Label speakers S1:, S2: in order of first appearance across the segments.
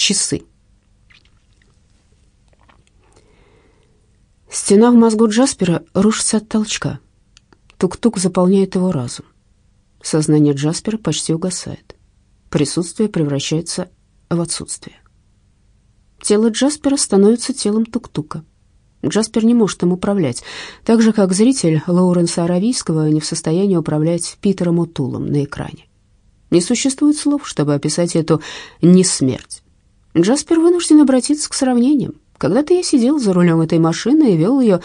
S1: часы. Стена в мозгу Джаспера рушится от толчка. Тук-тук заполняет его разум. Сознание Джаспера почти угасает. Присутствие превращается в отсутствие. Тело Джаспера становится телом тук-тука. Джаспер не может им управлять, так же, как зритель Лоуренса Аравийского не в состоянии управлять Питером Утулом на экране. Не существует слов, чтобы описать эту несмерть. Джаспер вынужден обратиться к сравнениям. Когда-то я сидел за рулем этой машины и вел ее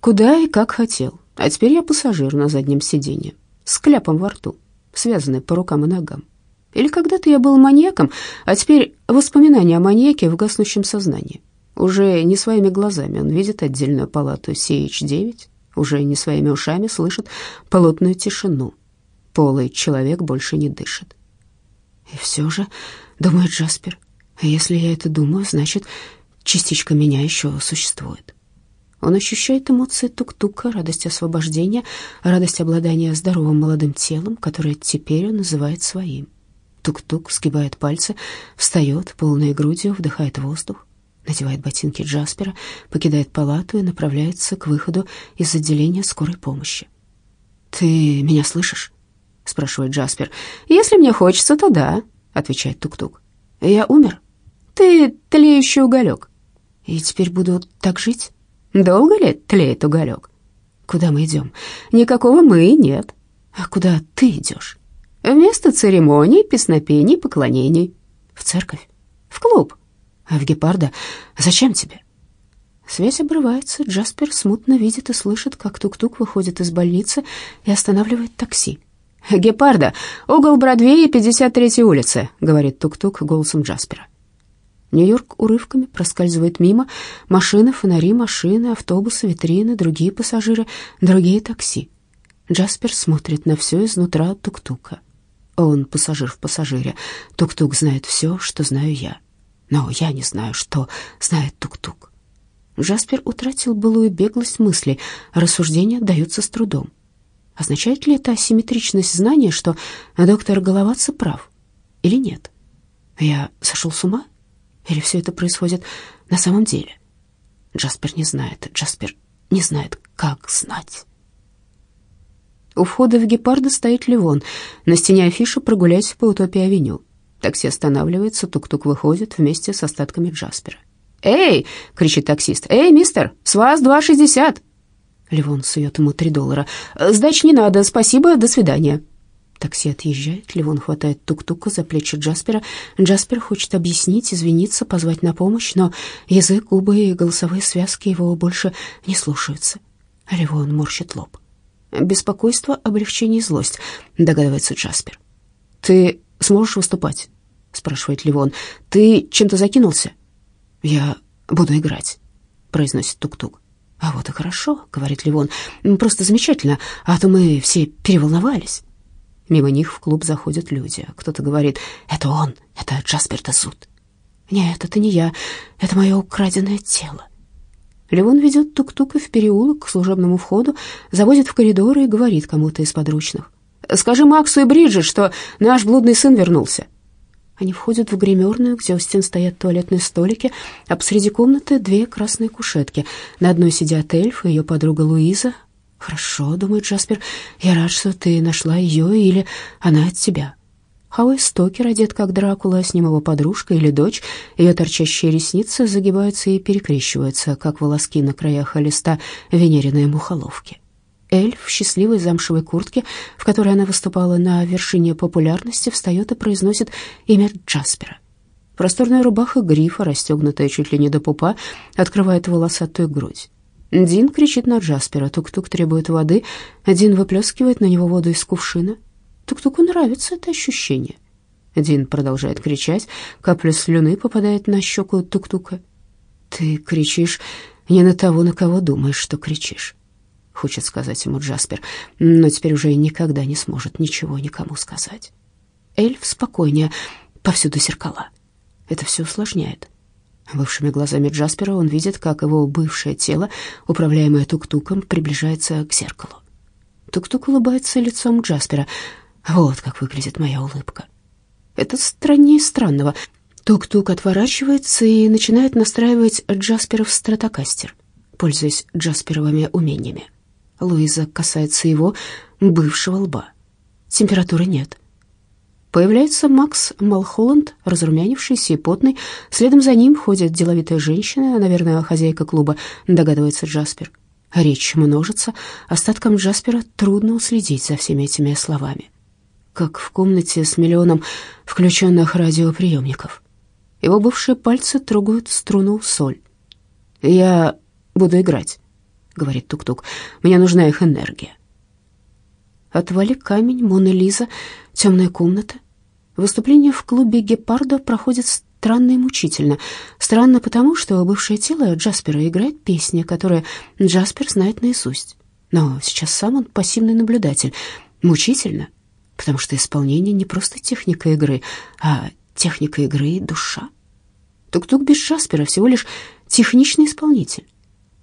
S1: куда и как хотел, а теперь я пассажир на заднем сиденье, с кляпом во рту, связанный по рукам и ногам. Или когда-то я был маньяком, а теперь воспоминания о маньяке в гаснущем сознании. Уже не своими глазами он видит отдельную палату CH-9, уже не своими ушами слышит полотную тишину. Полый человек больше не дышит. И все же, думает Джаспер, если я это думаю, значит, частичка меня еще существует. Он ощущает эмоции тук-тука, радость освобождения, радость обладания здоровым молодым телом, которое теперь он называет своим. Тук-тук сгибает пальцы, встает полной грудью, вдыхает воздух надевает ботинки Джаспера, покидает палату и направляется к выходу из отделения скорой помощи. «Ты меня слышишь?» — спрашивает Джаспер. «Если мне хочется, то да», — отвечает Тук-Тук. «Я умер. Ты тлеющий уголек. И теперь буду так жить? Долго ли тлеет уголек? Куда мы идем? Никакого «мы» нет. А куда ты идешь? Вместо церемоний, песнопений, поклонений. В церковь? В клуб?» А в гепарда зачем тебе?» Связь обрывается, Джаспер смутно видит и слышит, как тук-тук выходит из больницы и останавливает такси. «Гепарда, угол Бродвея, 53-й улицы», — говорит тук-тук голосом Джаспера. Нью-Йорк урывками проскальзывает мимо. Машины, фонари, машины, автобусы, витрины, другие пассажиры, другие такси. Джаспер смотрит на все изнутра тук-тука. Он пассажир в пассажире. Тук-тук знает все, что знаю я но я не знаю, что знает тук-тук. Джаспер утратил былую беглость мыслей, рассуждения даются с трудом. Означает ли это асимметричность знания, что доктор Головатца прав или нет? Я сошел с ума? Или все это происходит на самом деле? Джаспер не знает, Джаспер не знает, как знать. У входа в гепарда стоит Ливон. На стене афиша «Прогуляйся по Утопии-авеню». Такси останавливается, тук-тук выходит вместе с остатками Джаспера. «Эй!» — кричит таксист. «Эй, мистер, с вас 2,60!» Ливон сует ему 3 доллара. «Сдачи не надо, спасибо, до свидания». Такси отъезжает, Ливон хватает тук-тука за плечи Джаспера. Джаспер хочет объяснить, извиниться, позвать на помощь, но язык, губы и голосовые связки его больше не слушаются. Ливон морщит лоб. Беспокойство, облегчение и злость, догадывается Джаспер. «Ты сможешь выступать?» спрашивает Ливон. «Ты чем-то закинулся?» «Я буду играть», — произносит Тук-Тук. «А вот и хорошо», — говорит Ливон. «Просто замечательно, а то мы все переволновались». Мимо них в клуб заходят люди. Кто-то говорит «Это он, это Джаспер Тасут». «Нет, это не я, это мое украденное тело». Ливон ведет тук-тука в переулок к служебному входу, заводит в коридор и говорит кому-то из подручных. «Скажи Максу и Бриджит, что наш блудный сын вернулся». Они входят в гримерную, где у стен стоят туалетные столики, а посреди комнаты две красные кушетки. На одной сидят эльф и ее подруга Луиза. «Хорошо», — думает Джаспер, — «я рад, что ты нашла ее или она от тебя». Хауэй Стокер одет как Дракула, с ним его подружка или дочь. Ее торчащие ресницы загибаются и перекрещиваются, как волоски на краях листа венериной мухоловки. Эльф в счастливой замшевой куртке, в которой она выступала на вершине популярности, встает и произносит имя Джаспера. Просторная рубаха грифа, расстегнутая чуть ли не до пупа, открывает волосатую грудь. Дин кричит на Джаспера, Тук-Тук требует воды, Дин выплескивает на него воду из кувшина. Тук-Туку нравится это ощущение. Дин продолжает кричать, капля слюны попадает на щеку Тук-Тука. «Ты кричишь не на того, на кого думаешь, что кричишь» хочет сказать ему Джаспер, но теперь уже никогда не сможет ничего никому сказать. Эльф спокойнее, повсюду зеркала. Это все усложняет. Бывшими глазами Джаспера он видит, как его бывшее тело, управляемое тук-туком, приближается к зеркалу. Тук-тук улыбается лицом Джаспера. Вот как выглядит моя улыбка. Это страннее странного. Тук-тук отворачивается и начинает настраивать Джасперов стратокастер, пользуясь Джасперовыми умениями. Луиза касается его бывшего лба. Температуры нет. Появляется Макс Малхолланд, разрумянившийся и потный. Следом за ним ходит деловитая женщина, наверное, хозяйка клуба, догадывается Джаспер. Речь множится, остаткам Джаспера трудно уследить за всеми этими словами. Как в комнате с миллионом включенных радиоприемников. Его бывшие пальцы трогают струну соль. «Я буду играть», — говорит Тук-Тук. «Мне нужна их энергия». Отвали камень, Мона Лиза, темная комната. Выступление в клубе «Гепардо» проходит странно и мучительно. Странно потому, что бывшее тело Джаспера играет песни, которые Джаспер знает наизусть. Но сейчас сам он пассивный наблюдатель. Мучительно, потому что исполнение не просто техника игры, а техника игры и душа. Тук-тук без Джаспера всего лишь техничный исполнитель.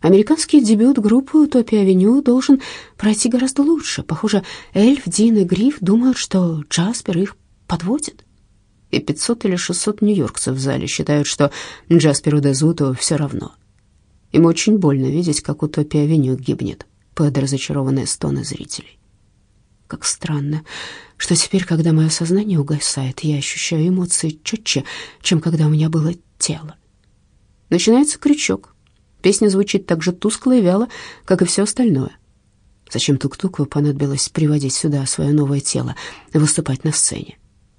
S1: Американский дебют группы «Утопия-авеню» должен пройти гораздо лучше. Похоже, Эльф, Дин и Гриф думают, что Джаспер их подводит. И 500 или 600 нью-йоркцев в зале считают, что Джасперу Дезуту все равно. Им очень больно видеть, как «Утопия-авеню» гибнет под разочарованные стоны зрителей. Как странно, что теперь, когда мое сознание угасает, я ощущаю эмоции четче, чем когда у меня было тело. Начинается крючок. Песня звучит так же тускло и вяло, как и все остальное. Зачем Тук-Туку понадобилось приводить сюда свое новое тело, выступать на сцене?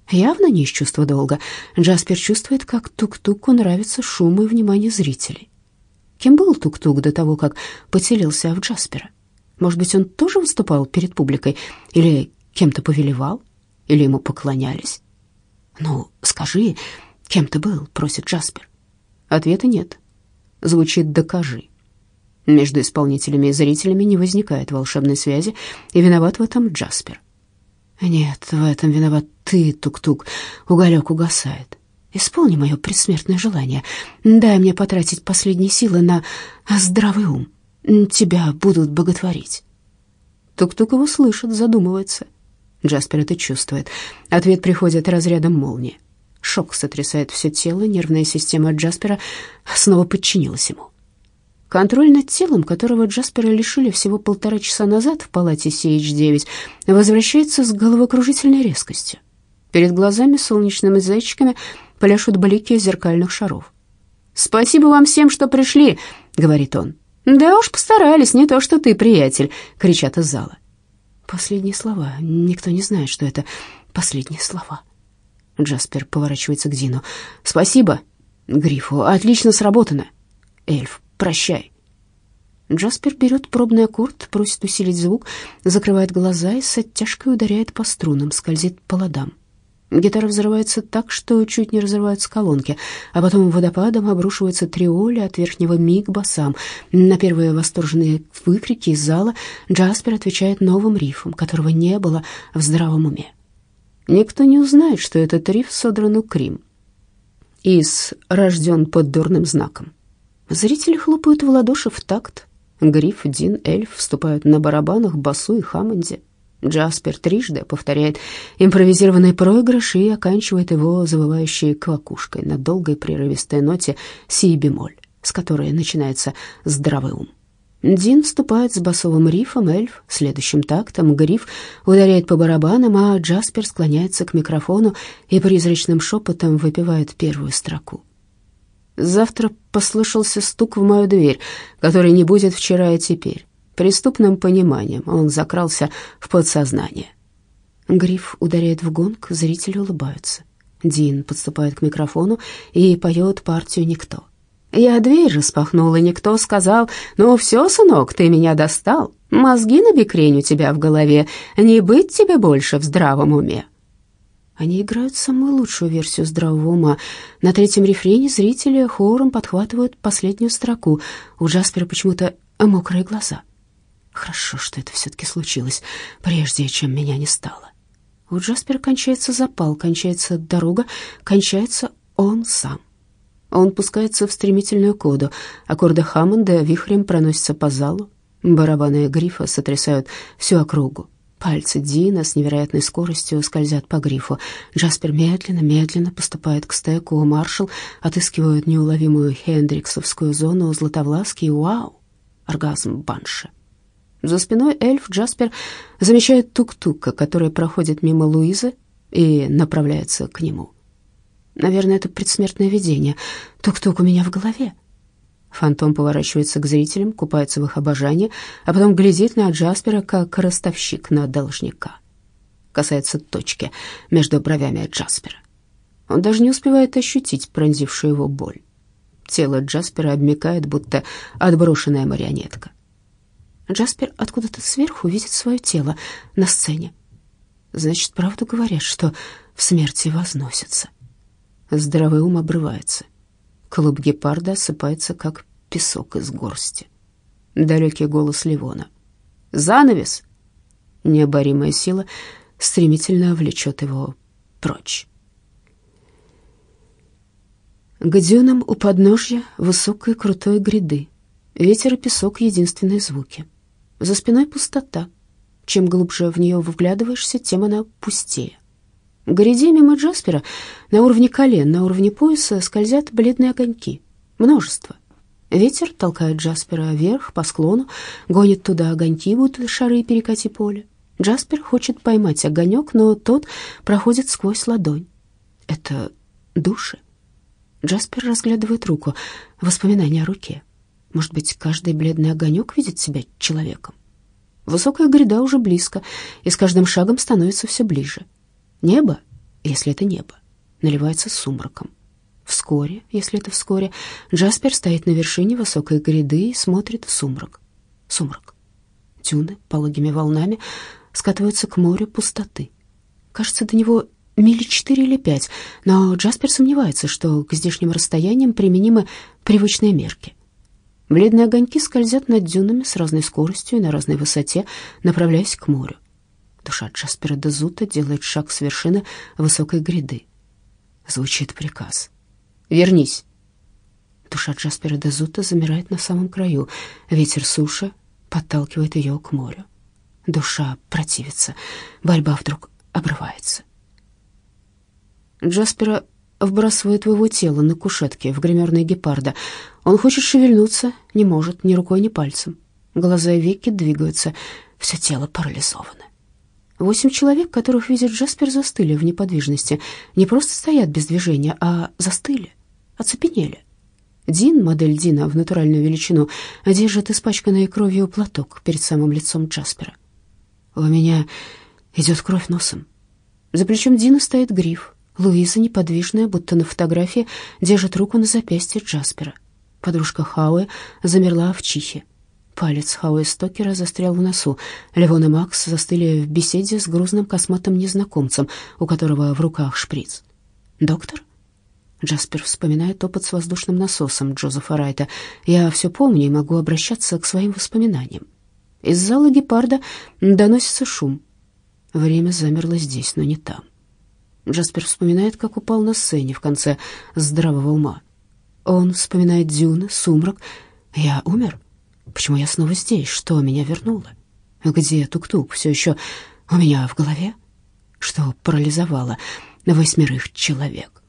S1: Явно не из чувства долга. Джаспер чувствует, как Тук-Туку нравится шум и внимание зрителей. Кем был Тук-Тук до того, как поселился в Джаспера? Может быть, он тоже выступал перед публикой? Или кем-то повелевал? Или ему поклонялись? «Ну, скажи, кем ты был?» — просит Джаспер. Ответа нет. Звучит «докажи». Между исполнителями и зрителями не возникает волшебной связи, и виноват в этом Джаспер. Нет, в этом виноват ты, Тук-Тук. Уголек угасает. Исполни мое предсмертное желание. Дай мне потратить последние силы на здравый ум. Тебя будут боготворить. Тук-Тук его слышит, задумывается. Джаспер это чувствует. Ответ приходит разрядом молнии. Шок сотрясает все тело, нервная система Джаспера снова подчинилась ему. Контроль над телом, которого Джаспера лишили всего полтора часа назад в палате CH-9, возвращается с головокружительной резкостью. Перед глазами солнечными зайчиками пляшут блики зеркальных шаров. «Спасибо вам всем, что пришли», — говорит он. «Да уж постарались, не то что ты, приятель», — кричат из зала. Последние слова. Никто не знает, что это последние слова. Джаспер поворачивается к Дину. «Спасибо, Грифу, отлично сработано. Эльф, прощай». Джаспер берет пробный аккорд, просит усилить звук, закрывает глаза и с оттяжкой ударяет по струнам, скользит по ладам. Гитара взрывается так, что чуть не разрываются колонки, а потом водопадом обрушивается триоли от верхнего ми к басам. На первые восторженные выкрики из зала Джаспер отвечает новым рифом, которого не было в здравом уме. Никто не узнает, что этот риф содран у Крим. Из «Рожден под дурным знаком». Зрители хлопают в ладоши в такт. Гриф, Дин, Эльф вступают на барабанах, басу и хаммонде. Джаспер трижды повторяет импровизированный проигрыш и оканчивает его завывающей квакушкой на долгой прерывистой ноте си-бемоль, с которой начинается здравый ум. Дин вступает с басовым рифом, эльф следующим тактом, гриф ударяет по барабанам, а Джаспер склоняется к микрофону и призрачным шепотом выпивает первую строку. Завтра послышался стук в мою дверь, который не будет вчера и теперь. Преступным пониманием он закрался в подсознание. Гриф ударяет в гонг, зрители улыбаются. Дин подступает к микрофону и поет партию «Никто». Я дверь распахнула, никто сказал, «Ну все, сынок, ты меня достал, мозги на бекрень у тебя в голове, не быть тебе больше в здравом уме». Они играют самую лучшую версию здравого ума. На третьем рефрене зрители хором подхватывают последнюю строку. У Джаспера почему-то мокрые глаза. Хорошо, что это все-таки случилось, прежде чем меня не стало. У Джаспера кончается запал, кончается дорога, кончается он сам. Он пускается в стремительную коду. Аккорды Хаммонда вихрем проносятся по залу. Барабаны грифа сотрясают всю округу. Пальцы Дина с невероятной скоростью скользят по грифу. Джаспер медленно-медленно поступает к стеку. Маршал отыскивает неуловимую хендриксовскую зону златовласки и вау! Оргазм банши. За спиной эльф Джаспер замечает тук-тука, который проходит мимо Луизы и направляется к нему. Наверное, это предсмертное видение. Тук-тук у меня в голове. Фантом поворачивается к зрителям, купается в их обожании, а потом глядит на Джаспера, как ростовщик на должника. Касается точки между бровями Джаспера. Он даже не успевает ощутить пронзившую его боль. Тело Джаспера обмякает, будто отброшенная марионетка. Джаспер откуда-то сверху видит свое тело на сцене. Значит, правду говорят, что в смерти возносятся. Здравый ум обрывается. Клуб гепарда осыпается, как песок из горсти. Далекий голос Ливона. «Занавес!» Необоримая сила стремительно влечет его прочь. Дюнам у подножья высокой крутой гряды. Ветер и песок — единственные звуки. За спиной пустота. Чем глубже в нее вглядываешься, тем она пустее. Гряде мимо Джаспера на уровне колен, на уровне пояса скользят бледные огоньки. Множество. Ветер толкает Джаспера вверх по склону, гонит туда огоньки, будто шары перекати поле. Джаспер хочет поймать огонек, но тот проходит сквозь ладонь. Это души. Джаспер разглядывает руку, воспоминания о руке. Может быть, каждый бледный огонек видит себя человеком. Высокая гряда уже близко, и с каждым шагом становится все ближе. Небо, если это небо, наливается сумраком. Вскоре, если это вскоре, Джаспер стоит на вершине высокой гряды и смотрит в сумрак. Сумрак. Дюны пологими волнами скатываются к морю пустоты. Кажется, до него мили четыре или пять, но Джаспер сомневается, что к здешним расстояниям применимы привычные мерки. Бледные огоньки скользят над дюнами с разной скоростью и на разной высоте, направляясь к морю. Душа Джаспера Дезута делает шаг с вершины высокой гряды. Звучит приказ. «Вернись!» Душа Джаспера Дезута замирает на самом краю. Ветер суши подталкивает ее к морю. Душа противится. Борьба вдруг обрывается. Джаспера вбрасывает в его тело на кушетке в гримерной гепарда. Он хочет шевельнуться, не может ни рукой, ни пальцем. Глаза и веки двигаются, все тело парализовано. Восемь человек, которых видит Джаспер, застыли в неподвижности. Не просто стоят без движения, а застыли, оцепенели. Дин, модель Дина в натуральную величину, держит испачканный кровью платок перед самым лицом Джаспера. «У меня идет кровь носом». За плечом Дина стоит гриф. Луиза, неподвижная, будто на фотографии, держит руку на запястье Джаспера. Подружка Хауэ замерла в чихе. Палец Хауи Стокера застрял в носу. Левон и Макс застыли в беседе с грузным косматым незнакомцем, у которого в руках шприц. «Доктор?» Джаспер вспоминает опыт с воздушным насосом Джозефа Райта. «Я все помню и могу обращаться к своим воспоминаниям». Из зала гепарда доносится шум. Время замерло здесь, но не там. Джаспер вспоминает, как упал на сцене в конце здравого ума. Он вспоминает дюны, сумрак. «Я умер?» Почему я снова здесь? Что меня вернуло? Где тук-тук? Все еще у меня в голове? Что парализовало восьмерых человек?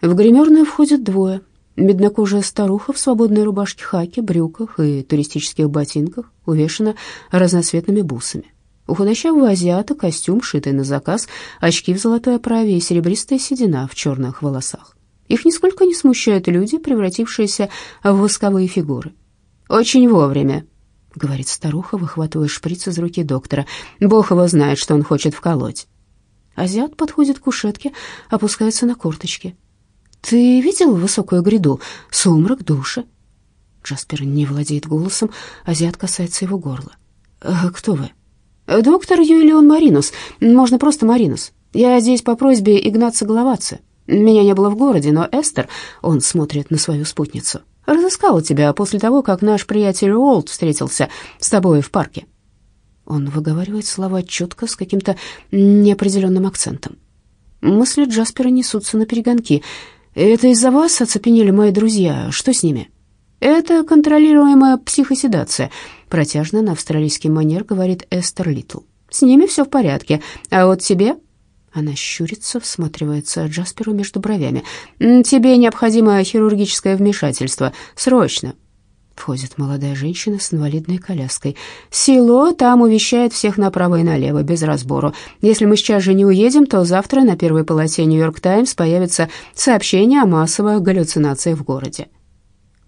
S1: В гримерную входят двое. Меднокожая старуха в свободной рубашке хаки, брюках и туристических ботинках увешана разноцветными бусами. У худощавого азиата костюм, шитый на заказ, очки в золотой оправе и серебристая седина в черных волосах. Их нисколько не смущают люди, превратившиеся в восковые фигуры. «Очень вовремя», — говорит старуха, выхватывая шприц из руки доктора. «Бог его знает, что он хочет вколоть». Азиат подходит к кушетке, опускается на корточки. «Ты видел высокую гряду? Сумрак, души?» Джаспер не владеет голосом, азиат касается его горла. «Э, «Кто вы?» «Доктор Юлион Маринус. Можно просто Маринус. Я здесь по просьбе Игнаца Головаца. Меня не было в городе, но Эстер, он смотрит на свою спутницу, разыскала тебя после того, как наш приятель Уолт встретился с тобой в парке. Он выговаривает слова четко, с каким-то неопределенным акцентом. Мысли Джаспера несутся на перегонки. «Это из-за вас оцепенели мои друзья. Что с ними?» «Это контролируемая психоседация. протяжно на австралийский манер говорит Эстер Литл. «С ними все в порядке, а вот тебе...» Она щурится, всматривается Джасперу между бровями. «Тебе необходимо хирургическое вмешательство. Срочно!» Входит молодая женщина с инвалидной коляской. «Село там увещает всех направо и налево, без разбору. Если мы сейчас же не уедем, то завтра на первой полосе «Нью-Йорк Таймс» появится сообщение о массовых галлюцинациях в городе».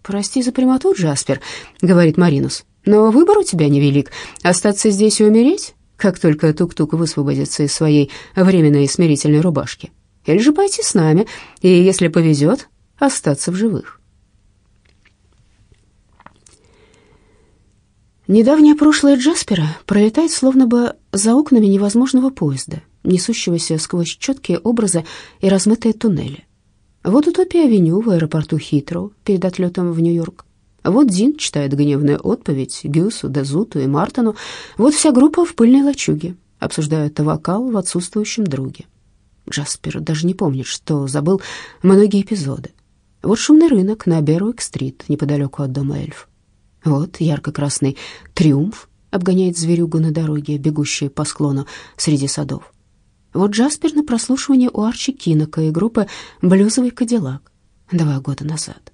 S1: «Прости за прямоту, Джаспер», — говорит Маринус, «но выбор у тебя невелик. Остаться здесь и умереть, как только Тук-Тук высвободится из своей временной смирительной рубашки. Или же пойти с нами, и, если повезет, остаться в живых». Недавнее прошлое Джаспера пролетает словно бы за окнами невозможного поезда, несущегося сквозь четкие образы и размытые туннели. Вот утопия-авеню в аэропорту Хитроу перед отлетом в Нью-Йорк. Вот Дин читает гневную отповедь Гюсу, Дезуту и Мартину. Вот вся группа в пыльной лачуге обсуждают вокал в отсутствующем друге. Джаспер даже не помнит, что забыл многие эпизоды. Вот шумный рынок на Беруик-стрит, неподалеку от дома эльф. Вот ярко-красный триумф обгоняет зверюгу на дороге, бегущей по склону среди садов. Вот Джаспер на прослушивании у Арчи Кинока и группы «Блюзовый кадиллак» два года назад.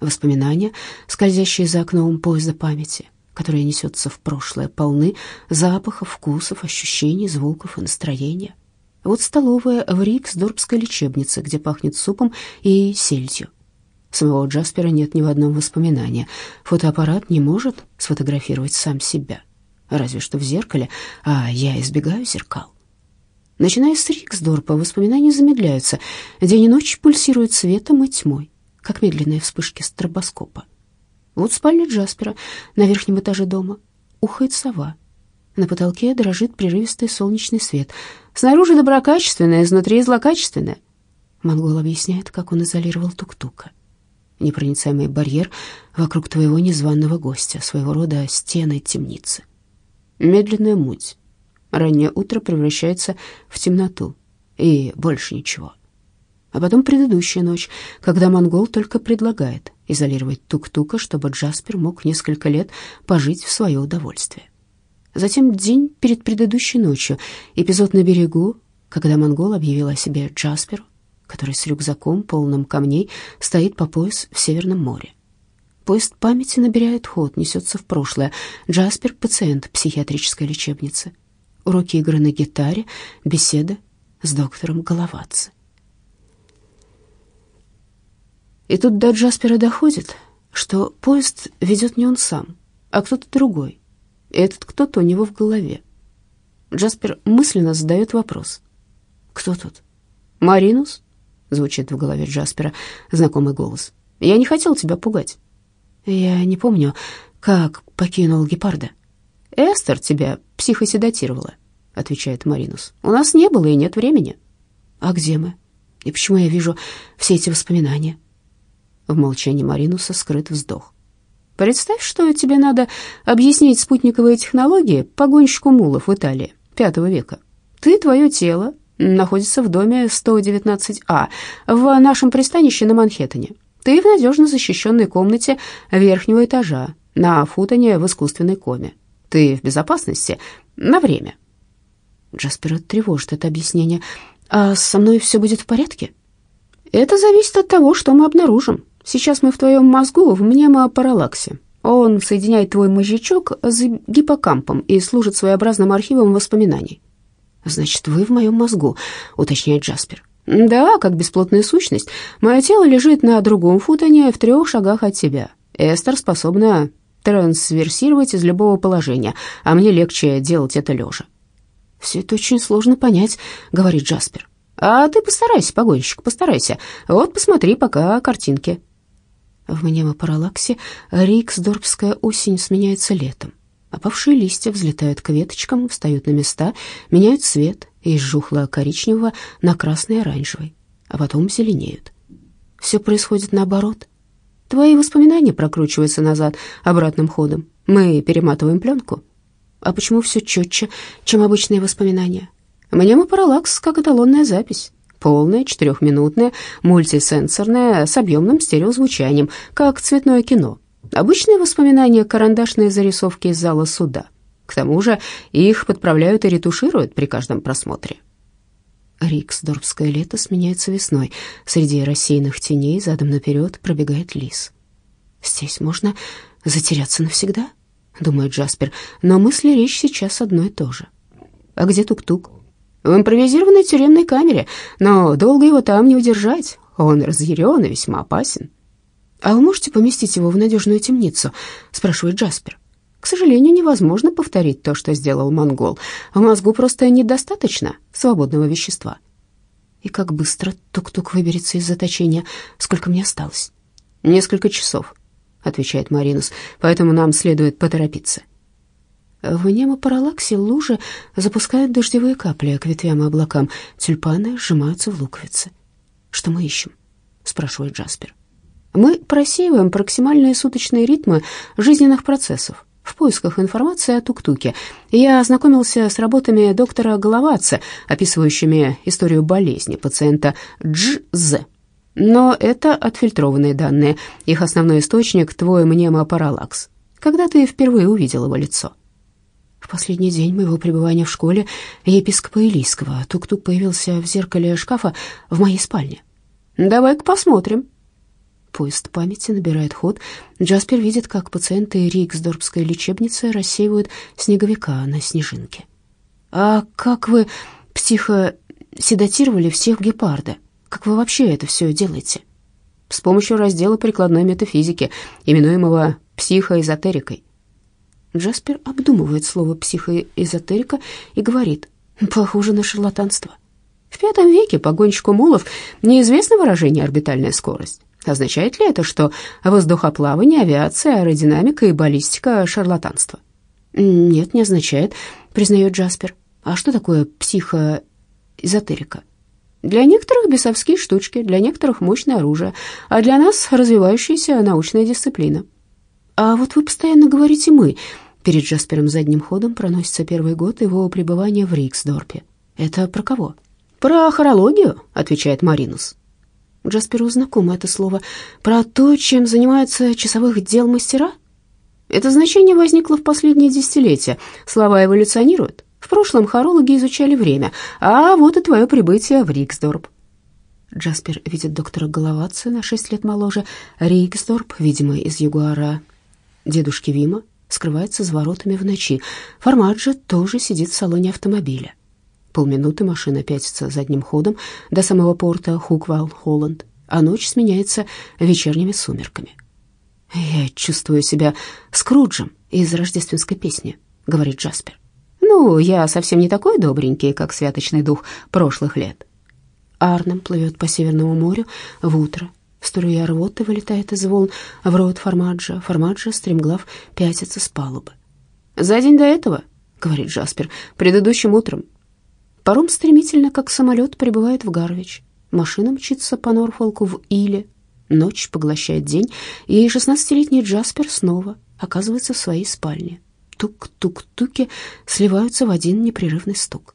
S1: Воспоминания, скользящие за окном поезда памяти, которая несется в прошлое, полны запахов, вкусов, ощущений, звуков и настроения. Вот столовая в Риксдорпской лечебнице, где пахнет супом и сельдью. Самого Джаспера нет ни в одном воспоминании. Фотоаппарат не может сфотографировать сам себя. Разве что в зеркале, а я избегаю зеркал. Начиная с Риксдорпа, воспоминания замедляются. День и ночь пульсируют светом и тьмой, как медленные вспышки стробоскопа. Вот спальня Джаспера на верхнем этаже дома. Ухает сова. На потолке дрожит прерывистый солнечный свет. Снаружи доброкачественное, изнутри злокачественное. Монгол объясняет, как он изолировал тук-тука непроницаемый барьер вокруг твоего незваного гостя, своего рода стены темницы. Медленная муть. Раннее утро превращается в темноту, и больше ничего. А потом предыдущая ночь, когда монгол только предлагает изолировать тук-тука, чтобы Джаспер мог несколько лет пожить в свое удовольствие. Затем день перед предыдущей ночью, эпизод на берегу, когда монгол объявил о себе Джасперу, который с рюкзаком, полным камней, стоит по пояс в Северном море. Поезд памяти набирает ход, несется в прошлое. Джаспер — пациент психиатрической лечебницы. Уроки игры на гитаре, беседа с доктором Головатце. И тут до Джаспера доходит, что поезд ведет не он сам, а кто-то другой. И этот кто-то у него в голове. Джаспер мысленно задает вопрос. «Кто тут? Маринус? звучит в голове Джаспера знакомый голос. Я не хотел тебя пугать. Я не помню, как покинул гепарда. Эстер тебя психоседатировала, отвечает Маринус. У нас не было и нет времени. А где мы? И почему я вижу все эти воспоминания? В молчании Маринуса скрыт вздох. Представь, что тебе надо объяснить спутниковые технологии погонщику мулов в Италии V века. Ты, твое тело, находится в доме 119А, в нашем пристанище на Манхэттене. Ты в надежно защищенной комнате верхнего этажа, на футоне в искусственной коме. Ты в безопасности на время. Джаспер тревожит это объяснение. А со мной все будет в порядке? Это зависит от того, что мы обнаружим. Сейчас мы в твоем мозгу в мнемопараллаксе. Он соединяет твой мозжечок с гиппокампом и служит своеобразным архивом воспоминаний. «Значит, вы в моем мозгу», — уточняет Джаспер. «Да, как бесплотная сущность. Мое тело лежит на другом футоне в трех шагах от тебя. Эстер способна трансверсировать из любого положения, а мне легче делать это лежа». «Все это очень сложно понять», — говорит Джаспер. «А ты постарайся, погонщик, постарайся. Вот посмотри пока картинки». В мнемопараллаксе Риксдорпская осень сменяется летом. Опавшие листья взлетают к веточкам, встают на места, меняют цвет из жухло-коричневого на красный оранжевый, а потом зеленеют. Все происходит наоборот. Твои воспоминания прокручиваются назад обратным ходом. Мы перематываем пленку. А почему все четче, чем обычные воспоминания? Мне мы параллакс как эталонная запись. Полная, четырехминутная, мультисенсорная, с объемным стереозвучанием, как цветное кино. Обычные воспоминания, карандашные зарисовки из зала суда. К тому же их подправляют и ретушируют при каждом просмотре. Риксдорпское лето сменяется весной. Среди рассеянных теней задом наперед пробегает лис. «Здесь можно затеряться навсегда?» — думает Джаспер, но мысли речь сейчас одно и то же. «А где тук-тук?» «В импровизированной тюремной камере, но долго его там не удержать. Он разъярен и весьма опасен». «А вы можете поместить его в надежную темницу?» — спрашивает Джаспер. К сожалению, невозможно повторить то, что сделал монгол. В мозгу просто недостаточно свободного вещества. И как быстро тук-тук выберется из заточения? Сколько мне осталось? Несколько часов, отвечает Маринус, поэтому нам следует поторопиться. В немопараллаксе лужи запускают дождевые капли к ветвям и облакам. Тюльпаны сжимаются в луковице. «Что мы ищем?» — спрашивает Джаспер. «Мы просеиваем проксимальные суточные ритмы жизненных процессов в поисках информации о тук-туке. Я ознакомился с работами доктора Головаца, описывающими историю болезни пациента Дж.З. Но это отфильтрованные данные. Их основной источник — твой мнемопараллакс. Когда ты впервые увидел его лицо?» В последний день моего пребывания в школе епископа Илийского тук-тук появился в зеркале шкафа в моей спальне. «Давай-ка посмотрим». Поезд памяти набирает ход. Джаспер видит, как пациенты Риксдорпской лечебницы рассеивают снеговика на снежинке. «А как вы психоседатировали всех гепарда? Как вы вообще это все делаете?» «С помощью раздела прикладной метафизики, именуемого психоэзотерикой. Джаспер обдумывает слово «психоэзотерика» и говорит, похоже на шарлатанство. В пятом веке погонщику мулов неизвестно выражение «орбитальная скорость». Означает ли это, что воздухоплавание, авиация, аэродинамика и баллистика — шарлатанство? Нет, не означает, признает Джаспер. А что такое психоэзотерика? Для некоторых бесовские штучки, для некоторых мощное оружие, а для нас развивающаяся научная дисциплина. А вот вы постоянно говорите «мы», Перед Джаспером задним ходом проносится первый год его пребывания в Риксдорпе. Это про кого? Про хорологию, отвечает Маринус. Джасперу знакомо это слово. Про то, чем занимаются часовых дел мастера? Это значение возникло в последние десятилетия. Слова эволюционируют. В прошлом хорологи изучали время, а вот и твое прибытие в Риксдорп. Джаспер видит доктора Головатца на шесть лет моложе. Риксдорп, видимо, из Ягуара дедушки Вима, скрывается за воротами в ночи. Формаджо тоже сидит в салоне автомобиля. Полминуты машина пятится задним ходом до самого порта Хуквал-Холланд, а ночь сменяется вечерними сумерками. «Я чувствую себя Скруджем из рождественской песни», — говорит Джаспер. «Ну, я совсем не такой добренький, как святочный дух прошлых лет». Арнем плывет по Северному морю в утро, Струя рвоты вылетает из волн в рот Формаджа. Формаджа, стремглав, пятится с палубы. «За день до этого», — говорит Джаспер, — «предыдущим утром». Паром стремительно, как самолет, прибывает в Гарвич. Машина мчится по Норфолку в Иле. Ночь поглощает день, и шестнадцатилетний Джаспер снова оказывается в своей спальне. Тук-тук-туки сливаются в один непрерывный стук.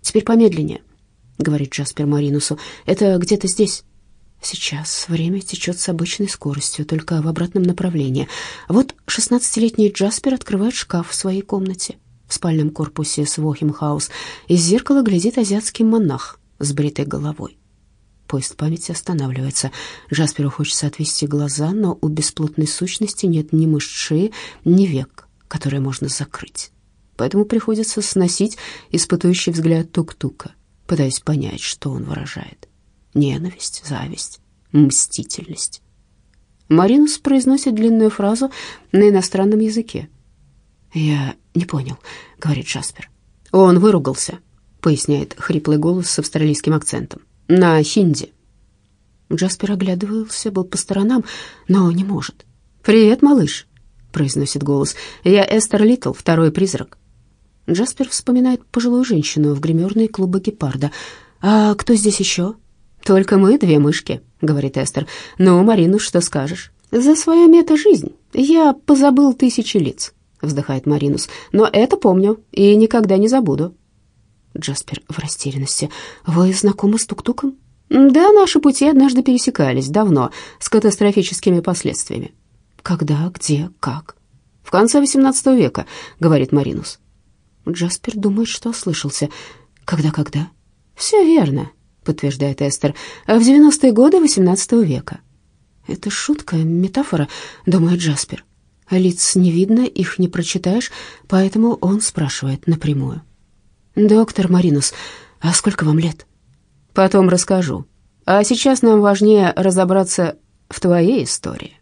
S1: «Теперь помедленнее», — говорит Джаспер Маринусу. «Это где-то здесь». Сейчас время течет с обычной скоростью, только в обратном направлении. Вот шестнадцатилетний Джаспер открывает шкаф в своей комнате. В спальном корпусе Свохимхаус из зеркала глядит азиатский монах с бритой головой. Поезд памяти останавливается. Джасперу хочется отвести глаза, но у бесплотной сущности нет ни мышц шеи, ни век, которые можно закрыть. Поэтому приходится сносить испытующий взгляд тук-тука, пытаясь понять, что он выражает ненависть, зависть, мстительность. Маринус произносит длинную фразу на иностранном языке. «Я не понял», — говорит Джаспер. «Он выругался», — поясняет хриплый голос с австралийским акцентом. «На хинди». Джаспер оглядывался, был по сторонам, но не может. «Привет, малыш», — произносит голос. «Я Эстер Литл, второй призрак». Джаспер вспоминает пожилую женщину в гримерной клуба «Гепарда». «А кто здесь еще?» «Только мы две мышки», — говорит Эстер. «Ну, Марину, что скажешь?» «За свою мета-жизнь я позабыл тысячи лиц», — вздыхает Маринус. «Но это помню и никогда не забуду». Джаспер в растерянности. «Вы знакомы с Тук-Туком?» «Да, наши пути однажды пересекались, давно, с катастрофическими последствиями». Когда, где, как? В конце XVIII века, говорит Маринус. Джаспер думает, что ослышался. Когда-когда? Все верно, подтверждает Эстер. В 90-е годы XVIII века. Это шутка, метафора, думает Джаспер. Лиц не видно, их не прочитаешь, поэтому он спрашивает напрямую. «Доктор Маринус, а сколько вам лет?» «Потом расскажу. А сейчас нам важнее разобраться в твоей истории».